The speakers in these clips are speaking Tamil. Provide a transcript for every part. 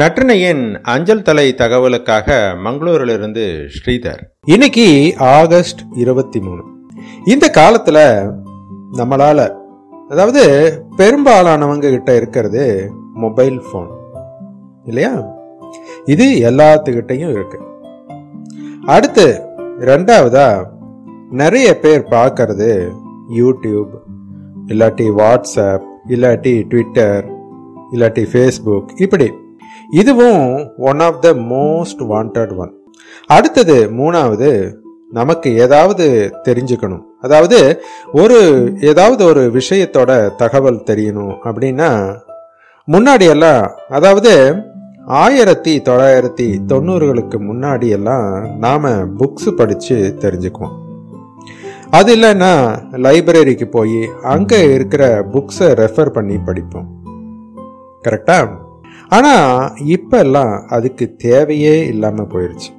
நற்றினையின் அஞ்சல் தலை தகவலுக்காக மங்களூரிலிருந்து ஸ்ரீதர். இன்னைக்கு ஆகஸ்ட் இருபத்தி மூணு. இந்த காலத்துல நம்மளால அதாவது பெரும்பாலானவங்க கிட்ட இருக்கிறது மொபைல் ஃபோன். இல்லையா? இது எல்லாத்துக்கிட்டையும் இருக்கு. அடுத்து ரெண்டாவதா நிறைய பேர் பார்க்கறது யூடியூப் இல்லாட்டி வாட்ஸ்அப் இல்லாட்டி ட்விட்டர் இல்லாட்டி ஃபேஸ்புக் இப்படி. இதுவும் one of the most wanted one அடுத்தது மூணாவது நமக்கு ஏதாவது தெரிஞ்சுக்கணும். அதாவது ஒரு ஏதாவது ஒரு விஷயத்தோட தகவல் தெரியணும் அப்படின்னா முன்னாடி எல்லாம் அதாவது ஆயிரத்தி தொள்ளாயிரத்தி தொண்ணூறுகளுக்கு முன்னாடி எல்லாம் நாம புக்ஸ் படிச்சு தெரிஞ்சுக்குவோம். அது இல்லைன்னா லைப்ரரிக்கு போய் அங்கே இருக்கிற புக்ஸை ரெஃபர் பண்ணி படிப்போம். கரெக்டா ஆனால் இப்போல்லாம் அதுக்கு தேவையே இல்லாமல் போயிடுச்சு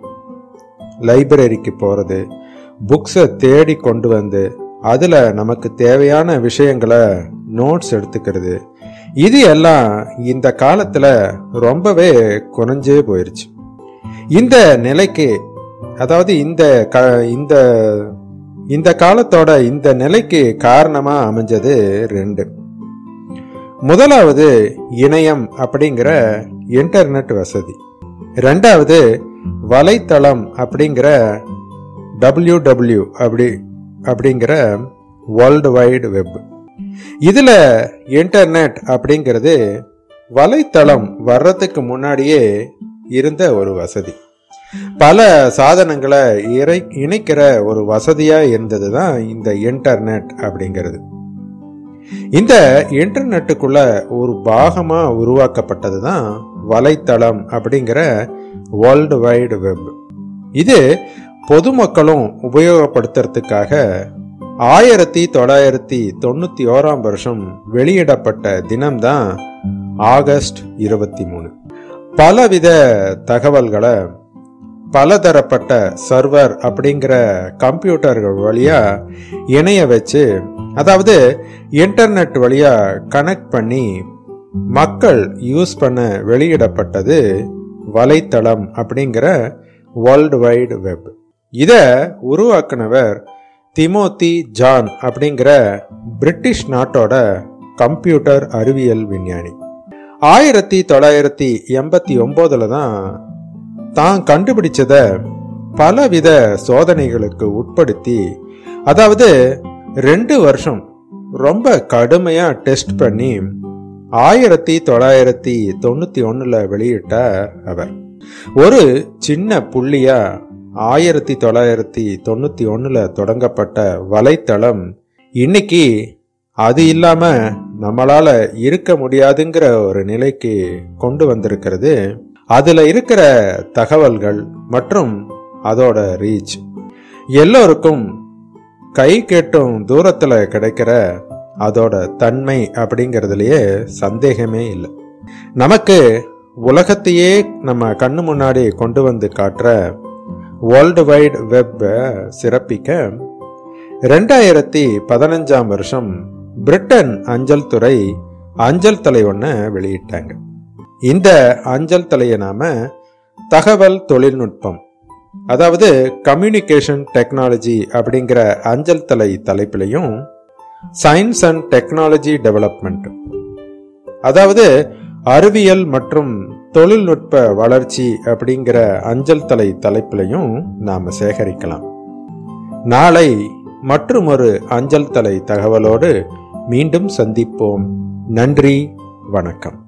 லைப்ரரிக்கு போகிறது புக்ஸை தேடி கொண்டு வந்து அதில் நமக்கு தேவையான விஷயங்களை நோட்ஸ் எடுத்துக்கிறது இது எல்லாம் இந்த காலத்தில் ரொம்பவே குறைஞ்சே போயிடுச்சு இந்த நிலைக்கு அதாவது இந்த க இந்த இந்த காலத்தோட இந்த நிலைக்கு காரணமாக அமைஞ்சது ரெண்டு. முதலாவது இணையம் அப்படிங்கிற இன்டர்நெட் வசதி. ரெண்டாவது வலைத்தளம் அப்படிங்கிற டபிள்யூ டபிள்யூ அப்படி அப்படிங்கிற வேர்ல்டு வைடு வெப் இதில் இன்டர்நெட் அப்படிங்கிறது வலைத்தளம் வர்றதுக்கு முன்னாடியே இருந்த ஒரு வசதி. பல சாதனங்களை இறை இணைக்கிற ஒரு வசதியாக இருந்தது தான் இந்த இன்டர்நெட் அப்படிங்கிறது. இந்த இன்டர்நெட்டுக்குள்ள ஒரு பாகமாக உருவாக்கப்பட்டது தான் வலைத்தளம் அப்படிங்கிற வேர்ல்டு வைடு வெப் இது பொதுமக்களும் உபயோகப்படுத்துறதுக்காக ஆயிரத்தி தொள்ளாயிரத்தி தொண்ணூத்தி ஓராம் வருஷம் வெளியிடப்பட்ட தினம்தான் ஆகஸ்ட் இருபத்தி மூணு. பலவித தகவல்களை பலதரப்பட்ட சர்வர் அப்படிங்கிற கம்ப்யூட்டர்கள் வழியா இணைய வச்சு அதாவது இன்டர்நெட் வழியாக கனெக்ட் பண்ணி மக்கள் யூஸ் பண்ண வெளியிடப்பட்டது வலைத்தளம் அப்படிங்கிற வேர்ல்டு வைடு வெப் இதை உருவாக்குனவர் திமோத்தி ஜான் அப்படிங்கிற பிரிட்டிஷ் நாட்டோட கம்ப்யூட்டர் அறிவியல் விஞ்ஞானி. ஆயிரத்தி தொள்ளாயிரத்தி எண்பத்தி ஒம்போதில் தான் தான் கண்டுபிடிச்சதை பலவித சோதனைகளுக்கு உட்படுத்தி அதாவது ரெண்டு வருஷம் ரொம்ப கடுமையாக டெஸ்ட் பண்ணி ஆயிரத்தி தொள்ளாயிரத்தி தொண்ணூற்றி ஒன்றில் வெளியிட்டார் அவர். ஒரு சின்ன புள்ளியாக ஆயிரத்தி தொள்ளாயிரத்தி தொண்ணூற்றி ஒன்றில் தொடங்கப்பட்ட வலைத்தளம் இன்னைக்கு அது இல்லாமல் நம்மளால் இருக்க முடியாதுங்கிற ஒரு நிலைக்கு கொண்டு வந்திருக்கிறது. அதில் இருக்கிற தகவல்கள் மற்றும் அதோட ரீச். எல்லோருக்கும் கை கேட்டும் தூரத்தில் கிடைக்கிற அதோட தன்மை அப்படிங்கிறதுலையே சந்தேகமே இல்லை. நமக்கு உலகத்தையே நம்ம கண்ணு முன்னாடி கொண்டு வந்து காட்டுற வேர்ல்டு வைட் வெப்பை சிறப்பிக்க ரெண்டாயிரத்தி பதினஞ்சாம் வருஷம் பிரிட்டன் அஞ்சல் துறை அஞ்சல் தலை ஒன்று வெளியிட்டாங்க. இந்த அஞ்சல் தலையை நாம தகவல் தொழில்நுட்பம் அதாவது கம்யூனிகேஷன் டெக்னாலஜி அப்படிங்கிற அஞ்சல் தலை தலைப்பிலையும் சயின்ஸ் அண்ட் டெக்னாலஜி டெவலப்மெண்ட் அதாவது அறிவியல் மற்றும் தொழில்நுட்ப வளர்ச்சி அப்படிங்கிற அஞ்சல் தலை தலைப்பிலையும் நாம் சேகரிக்கலாம். நாளை மற்றும் ஒரு அஞ்சல் தலை தகவலோடு மீண்டும் சந்திப்போம். நன்றி வணக்கம்.